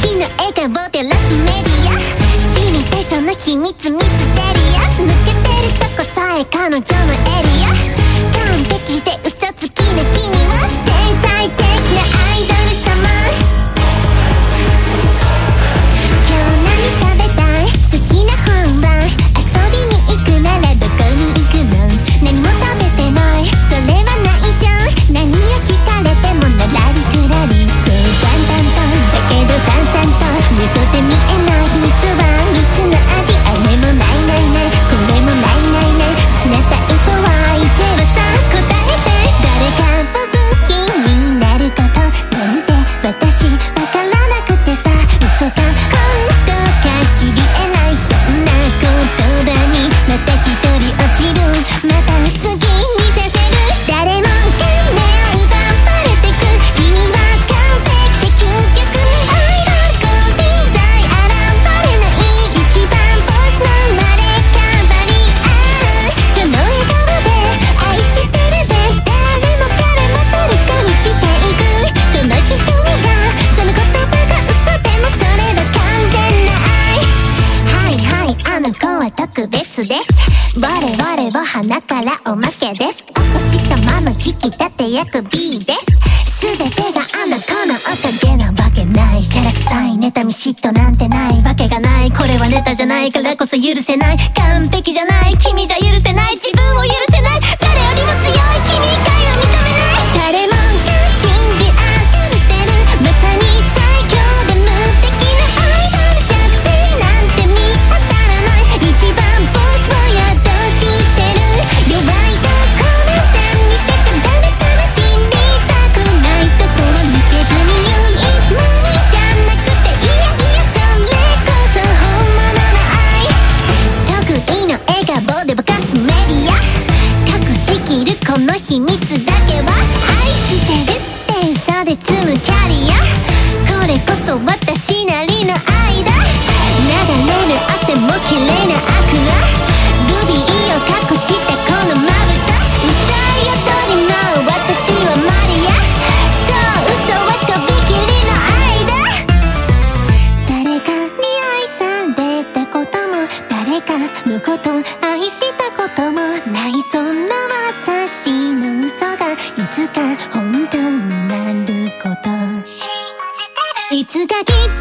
敵の笑顔照らすメディア。知りたいその秘密ミステリアス抜けてるとこさえ彼女のた好特別です。我々は花からおまけです。お星様の引き立て役 B です。全てがあの子のおかげなわけない。シャラ臭い妬み嫉妬なんてない。わけがない。これはネタじゃないからこそ許せない。完璧じゃない。君じゃ許せない。自分を許せない。の秘密だけは愛してるって嘘で積むキャリアこれこそ私なりの愛だ。流れる汗も綺麗なアクアルビーを隠したこのまぶた歌い踊りの私はマリアそう嘘はとびきりの愛だ誰かに愛されたことも誰かのこといつか本当になること。いつかきっと